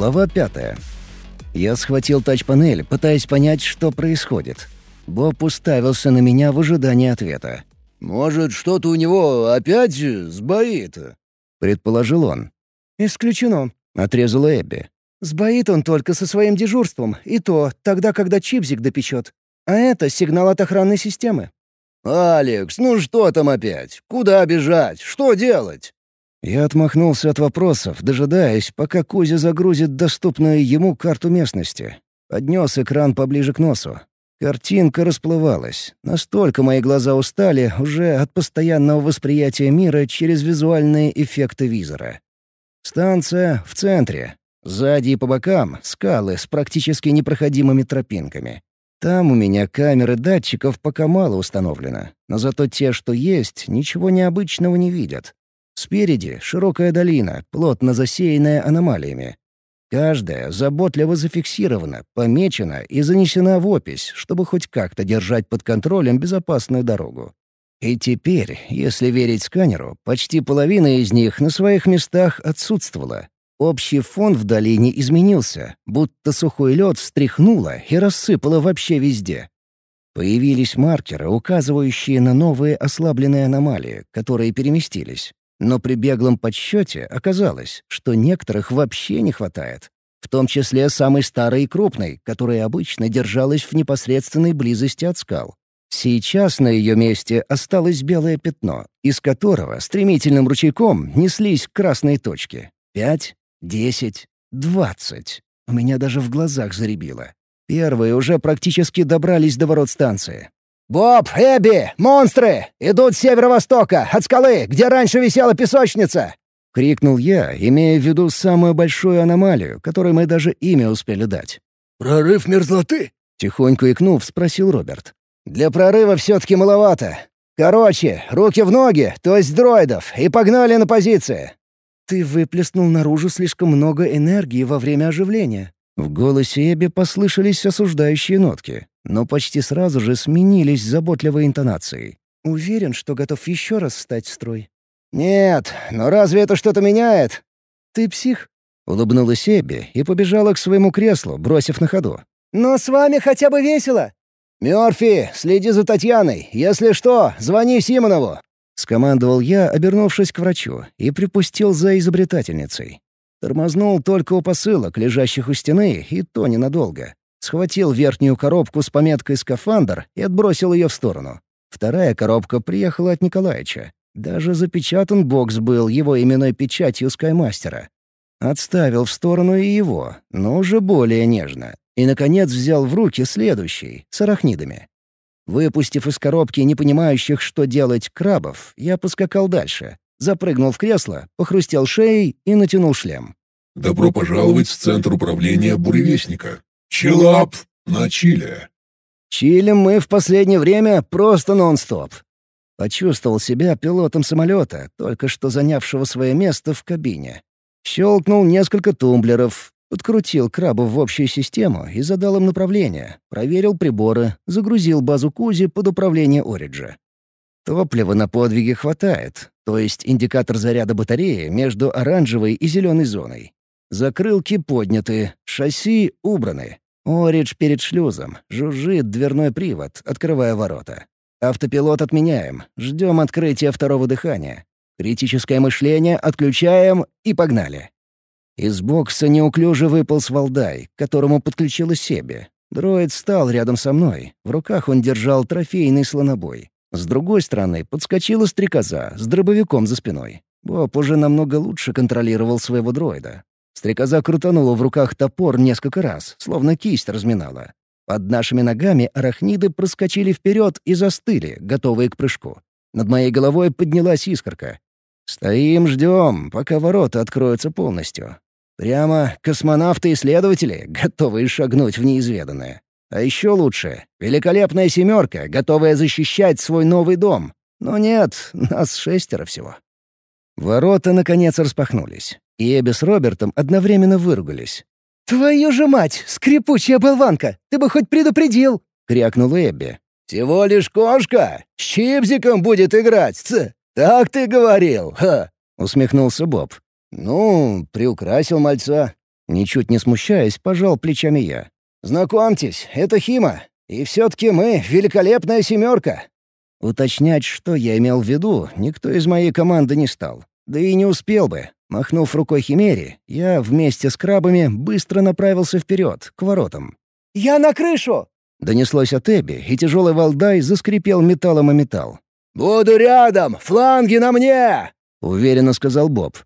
Глава пятая. Я схватил тач-панель, пытаясь понять, что происходит. Боб уставился на меня в ожидании ответа. «Может, что-то у него опять сбоит?» — предположил он. «Исключено», — отрезала Эбби. «Сбоит он только со своим дежурством, и то тогда, когда чипзик допечет. А это сигнал от охранной системы». «Алекс, ну что там опять? Куда бежать? Что делать?» Я отмахнулся от вопросов, дожидаясь, пока Кузя загрузит доступную ему карту местности. Поднес экран поближе к носу. Картинка расплывалась. Настолько мои глаза устали уже от постоянного восприятия мира через визуальные эффекты визора. Станция в центре. Сзади и по бокам — скалы с практически непроходимыми тропинками. Там у меня камеры датчиков пока мало установлено, но зато те, что есть, ничего необычного не видят. Спереди — широкая долина, плотно засеянная аномалиями. Каждая заботливо зафиксирована, помечена и занесена в опись, чтобы хоть как-то держать под контролем безопасную дорогу. И теперь, если верить сканеру, почти половина из них на своих местах отсутствовала. Общий фон в долине изменился, будто сухой лед встряхнуло и рассыпало вообще везде. Появились маркеры, указывающие на новые ослабленные аномалии, которые переместились. Но при беглом подсчете оказалось, что некоторых вообще не хватает. В том числе самой старой и крупной, которая обычно держалась в непосредственной близости от скал. Сейчас на ее месте осталось белое пятно, из которого стремительным ручейком неслись красные точки. Пять, десять, двадцать. У меня даже в глазах заребило. Первые уже практически добрались до ворот станции. «Боб, Эбби, монстры! Идут с северо-востока, от скалы, где раньше висела песочница!» — крикнул я, имея в виду самую большую аномалию, которой мы даже имя успели дать. «Прорыв мерзлоты?» — тихонько икнув, спросил Роберт. «Для прорыва все-таки маловато. Короче, руки в ноги, то есть дроидов, и погнали на позиции!» «Ты выплеснул наружу слишком много энергии во время оживления». В голосе Эбби послышались осуждающие нотки но почти сразу же сменились заботливой интонацией. «Уверен, что готов еще раз встать в строй?» «Нет, но разве это что-то меняет?» «Ты псих?» — улыбнулась Эбби и побежала к своему креслу, бросив на ходу. «Но с вами хотя бы весело!» «Мёрфи, следи за Татьяной. Если что, звони Симонову!» — скомандовал я, обернувшись к врачу, и припустил за изобретательницей. Тормознул только у посылок, лежащих у стены, и то ненадолго. Схватил верхнюю коробку с пометкой «Скафандр» и отбросил ее в сторону. Вторая коробка приехала от Николаевича. Даже запечатан бокс был его именной печатью Скаймастера. Отставил в сторону и его, но уже более нежно. И, наконец, взял в руки следующий, с арахнидами. Выпустив из коробки непонимающих, что делать, крабов, я поскакал дальше. Запрыгнул в кресло, похрустел шеей и натянул шлем. «Добро пожаловать в Центр управления Буревестника. Чилап на Чиле. Чилим мы в последнее время просто нон-стоп. Почувствовал себя пилотом самолета, только что занявшего свое место в кабине. Щелкнул несколько тумблеров, подкрутил крабов в общую систему и задал им направление, проверил приборы, загрузил базу Кузи под управление Ориджа. Топлива на подвиги хватает, то есть индикатор заряда батареи между оранжевой и зеленой зоной. Закрылки подняты, шасси убраны. Оридж перед шлюзом. Жужжит дверной привод, открывая ворота. Автопилот отменяем. Ждем открытия второго дыхания. Критическое мышление отключаем и погнали. Из бокса неуклюже выполз Валдай, к которому подключилась Себе. Дроид встал рядом со мной. В руках он держал трофейный слонобой. С другой стороны подскочила стрекоза с дробовиком за спиной. Боб уже намного лучше контролировал своего дроида. Стрекоза крутанула в руках топор несколько раз, словно кисть разминала. Под нашими ногами арахниды проскочили вперед и застыли, готовые к прыжку. Над моей головой поднялась искорка. Стоим, ждем, пока ворота откроются полностью. Прямо космонавты-исследователи, готовые шагнуть в неизведанное. А еще лучше — великолепная семерка, готовая защищать свой новый дом. Но нет, нас шестеро всего. Ворота, наконец, распахнулись и Эбби с Робертом одновременно выругались. «Твою же мать, скрипучая болванка! Ты бы хоть предупредил!» — крякнула Эбби. «Всего лишь кошка! С чипзиком будет играть! Ц! Так ты говорил, ха!» — усмехнулся Боб. «Ну, приукрасил мальца». Ничуть не смущаясь, пожал плечами я. «Знакомьтесь, это Хима. И все-таки мы великолепная семерка». Уточнять, что я имел в виду, никто из моей команды не стал. Да и не успел бы. Махнув рукой Химере, я вместе с крабами быстро направился вперед, к воротам. «Я на крышу!» Донеслось от Эбби, и тяжелый валдай заскрипел металлом о металл. «Буду рядом! Фланги на мне!» — уверенно сказал Боб.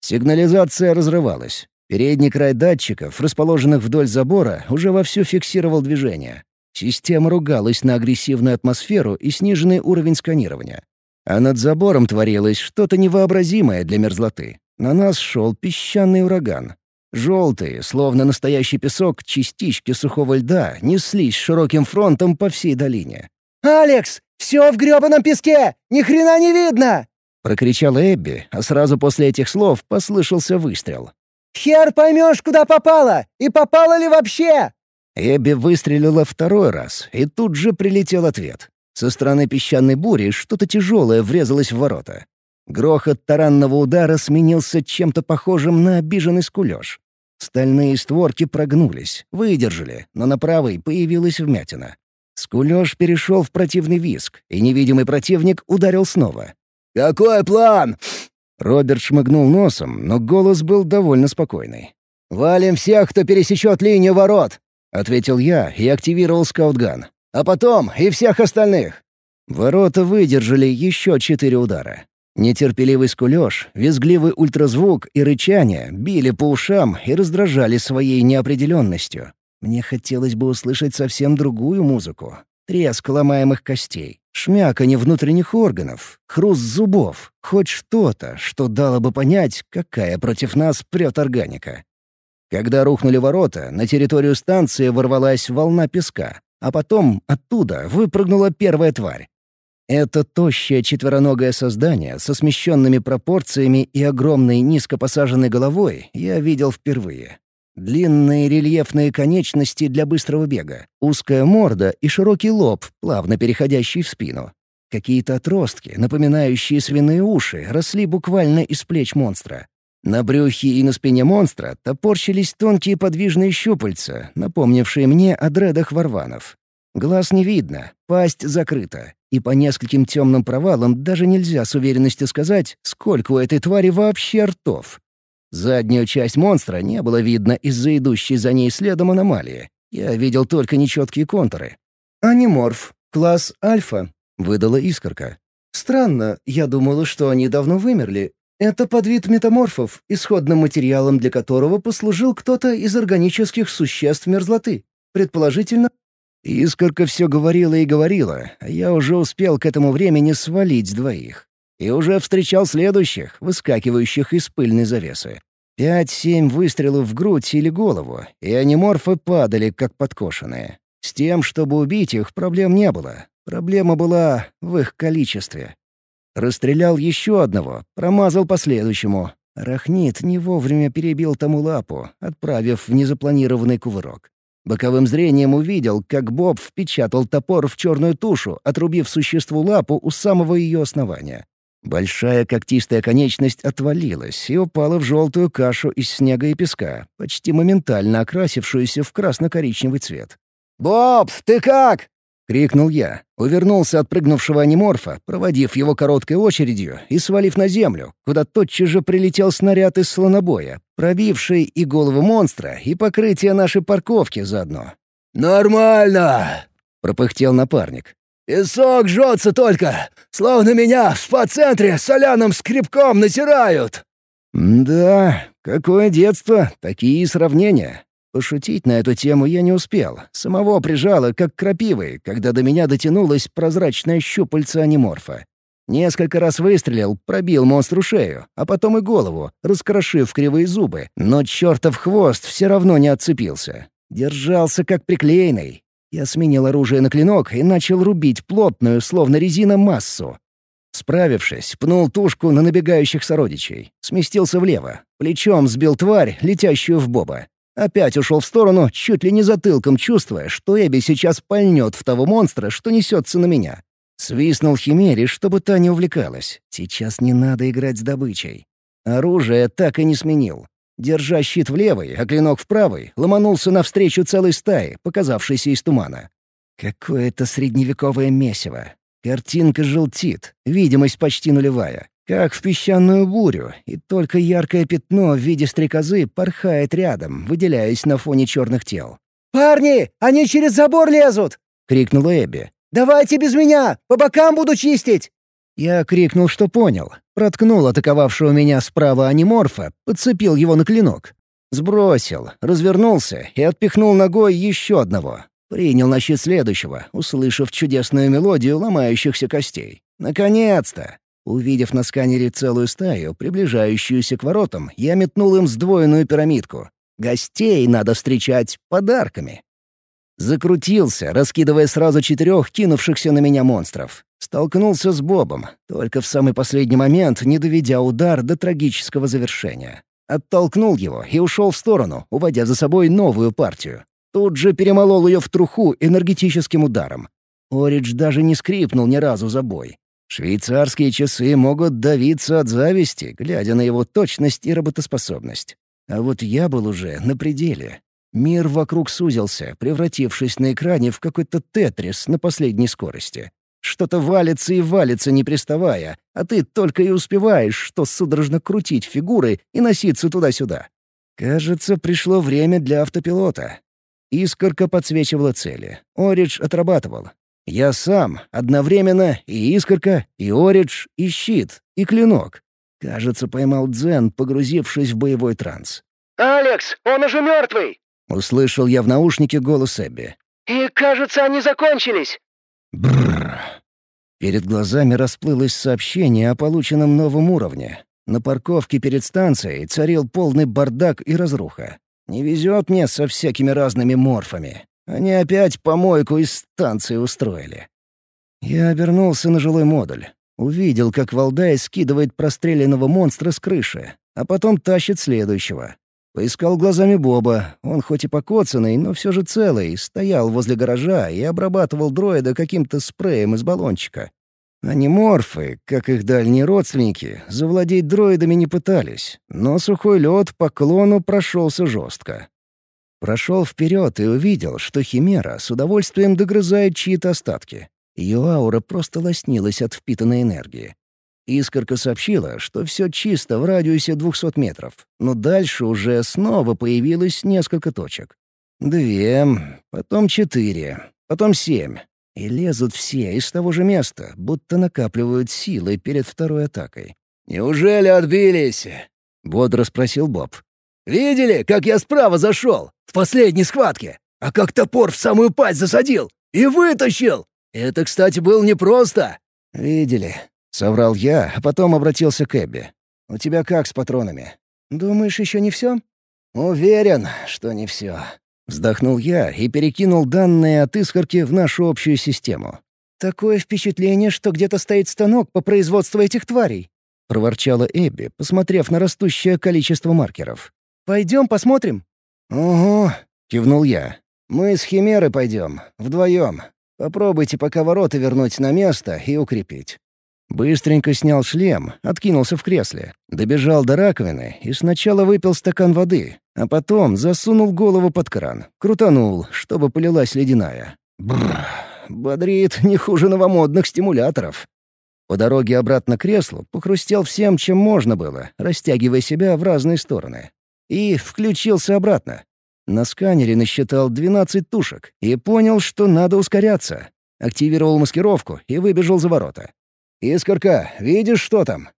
Сигнализация разрывалась. Передний край датчиков, расположенных вдоль забора, уже вовсю фиксировал движение. Система ругалась на агрессивную атмосферу и сниженный уровень сканирования. А над забором творилось что-то невообразимое для мерзлоты. На нас шел песчаный ураган. Желтые, словно настоящий песок, частички сухого льда неслись широким фронтом по всей долине. «Алекс, все в грёбаном песке! Ни хрена не видно!» — прокричала Эбби, а сразу после этих слов послышался выстрел. «Хер поймешь, куда попала! И попала ли вообще!» Эбби выстрелила второй раз, и тут же прилетел ответ. Со стороны песчаной бури что-то тяжелое врезалось в ворота. Грохот таранного удара сменился чем-то похожим на обиженный скулёж. Стальные створки прогнулись, выдержали, но на правой появилась вмятина. Скулёж перешел в противный виск, и невидимый противник ударил снова. «Какой план?» Роберт шмыгнул носом, но голос был довольно спокойный. «Валим всех, кто пересечет линию ворот!» — ответил я и активировал скаутган. «А потом и всех остальных!» Ворота выдержали еще четыре удара. Нетерпеливый скулёж, визгливый ультразвук и рычание били по ушам и раздражали своей неопределенностью. Мне хотелось бы услышать совсем другую музыку. Треск ломаемых костей, шмяканье внутренних органов, хруст зубов, хоть что-то, что дало бы понять, какая против нас прет органика. Когда рухнули ворота, на территорию станции ворвалась волна песка, а потом оттуда выпрыгнула первая тварь. Это тощее четвероногое создание со смещенными пропорциями и огромной низко посаженной головой я видел впервые. Длинные рельефные конечности для быстрого бега, узкая морда и широкий лоб, плавно переходящий в спину. Какие-то отростки, напоминающие свиные уши, росли буквально из плеч монстра. На брюхе и на спине монстра топорщились тонкие подвижные щупальца, напомнившие мне о дредах варванов. Глаз не видно, пасть закрыта, и по нескольким темным провалам даже нельзя с уверенностью сказать, сколько у этой твари вообще ртов. Заднюю часть монстра не было видно из-за идущей за ней следом аномалии. Я видел только нечеткие контуры. «Аниморф, класс Альфа», — выдала искорка. «Странно, я думала, что они давно вымерли. Это подвид метаморфов, исходным материалом для которого послужил кто-то из органических существ мерзлоты. Предположительно, Искорка все говорила и говорила, а я уже успел к этому времени свалить двоих. И уже встречал следующих, выскакивающих из пыльной завесы. Пять-семь выстрелов в грудь или голову, и аниморфы падали, как подкошенные. С тем, чтобы убить их, проблем не было. Проблема была в их количестве. Расстрелял еще одного, промазал по следующему. Рахнит не вовремя перебил тому лапу, отправив в незапланированный кувырок. Боковым зрением увидел, как Боб впечатал топор в черную тушу, отрубив существу лапу у самого ее основания. Большая когтистая конечность отвалилась и упала в желтую кашу из снега и песка, почти моментально окрасившуюся в красно-коричневый цвет. «Боб, ты как?» — крикнул я. Увернулся от прыгнувшего аниморфа, проводив его короткой очередью и свалив на землю, куда тотчас же прилетел снаряд из слонобоя, пробивший и голову монстра, и покрытие нашей парковки заодно. «Нормально!» — пропыхтел напарник. «Песок жжется только, словно меня в спа-центре соляным скребком натирают!» «Да, какое детство, такие сравнения. Пошутить на эту тему я не успел. Самого прижало, как крапивой, когда до меня дотянулась прозрачная щупальца аниморфа. Несколько раз выстрелил, пробил монстру шею, а потом и голову, раскрошив кривые зубы, но чертов хвост все равно не отцепился. Держался как приклеенный. Я сменил оружие на клинок и начал рубить плотную, словно резина, массу. Справившись, пнул тушку на набегающих сородичей. Сместился влево. Плечом сбил тварь, летящую в боба. Опять ушел в сторону, чуть ли не затылком чувствуя, что Эбби сейчас пальнет в того монстра, что несется на меня. Свистнул Химере, чтобы та не увлекалась. Сейчас не надо играть с добычей. Оружие так и не сменил. Держа щит в левой, а клинок в правой, ломанулся навстречу целой стаи, показавшейся из тумана. Какое-то средневековое месиво. Картинка желтит, видимость почти нулевая. Как в песчаную бурю, и только яркое пятно в виде стрекозы порхает рядом, выделяясь на фоне черных тел. «Парни, они через забор лезут!» — крикнула Эбби. «Давайте без меня! По бокам буду чистить!» Я крикнул, что понял. Проткнул атаковавшего меня справа аниморфа, подцепил его на клинок. Сбросил, развернулся и отпихнул ногой еще одного. Принял на щит следующего, услышав чудесную мелодию ломающихся костей. Наконец-то! Увидев на сканере целую стаю, приближающуюся к воротам, я метнул им сдвоенную пирамидку. Гостей надо встречать подарками. Закрутился, раскидывая сразу четырех кинувшихся на меня монстров. Столкнулся с Бобом, только в самый последний момент, не доведя удар до трагического завершения. Оттолкнул его и ушел в сторону, уводя за собой новую партию. Тут же перемолол ее в труху энергетическим ударом. Оридж даже не скрипнул ни разу за бой. Швейцарские часы могут давиться от зависти, глядя на его точность и работоспособность. А вот я был уже на пределе. Мир вокруг сузился, превратившись на экране в какой-то тетрис на последней скорости. Что-то валится и валится, не приставая, а ты только и успеваешь, что судорожно крутить фигуры и носиться туда-сюда. Кажется, пришло время для автопилота. Искорка подсвечивала цели. Оридж отрабатывал. Я сам, одновременно и искорка, и оридж, и щит, и клинок. Кажется, поймал Дзен, погрузившись в боевой транс. «Алекс, он уже мертвый!» — услышал я в наушнике голос Эбби. «И, кажется, они закончились!» Бррр. Перед глазами расплылось сообщение о полученном новом уровне. На парковке перед станцией царил полный бардак и разруха. Не везет мне со всякими разными морфами. Они опять помойку из станции устроили. Я обернулся на жилой модуль. Увидел, как Валдай скидывает простреленного монстра с крыши, а потом тащит следующего. Поискал глазами Боба. Он хоть и покоцанный, но все же целый, стоял возле гаража и обрабатывал дроида каким-то спреем из баллончика. Аниморфы, как их дальние родственники, завладеть дроидами не пытались, но сухой лед по клону прошелся жестко. Прошел вперед и увидел, что Химера с удовольствием догрызает чьи-то остатки. Ее аура просто лоснилась от впитанной энергии. Искорка сообщила, что все чисто в радиусе 200 метров, но дальше уже снова появилось несколько точек. Две, потом четыре, потом семь. И лезут все из того же места, будто накапливают силы перед второй атакой. «Неужели отбились?» — бодро спросил Боб. «Видели, как я справа зашел? В последней схватке? А как топор в самую пасть засадил? И вытащил! Это, кстати, было непросто!» «Видели», — соврал я, а потом обратился к Эбби. «У тебя как с патронами? Думаешь, еще не все?» «Уверен, что не все». Вздохнул я и перекинул данные от искорки в нашу общую систему. «Такое впечатление, что где-то стоит станок по производству этих тварей», — проворчала Эбби, посмотрев на растущее количество маркеров. «Пойдем посмотрим». «Угу», — кивнул я. «Мы с Химерой пойдем, вдвоем. Попробуйте пока ворота вернуть на место и укрепить. Быстренько снял шлем, откинулся в кресле, добежал до раковины и сначала выпил стакан воды, а потом засунул голову под кран, крутанул, чтобы полилась ледяная. Бррр, бодрит не хуже новомодных стимуляторов. По дороге обратно к креслу похрустел всем, чем можно было, растягивая себя в разные стороны. И включился обратно. На сканере насчитал 12 тушек и понял, что надо ускоряться. Активировал маскировку и выбежал за ворота. «Искорка, видишь, что там?»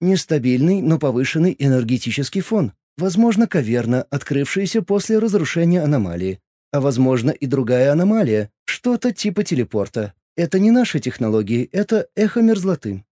Нестабильный, но повышенный энергетический фон. Возможно, каверна, открывшаяся после разрушения аномалии. А возможно и другая аномалия, что-то типа телепорта. Это не наши технологии, это эхо мерзлоты.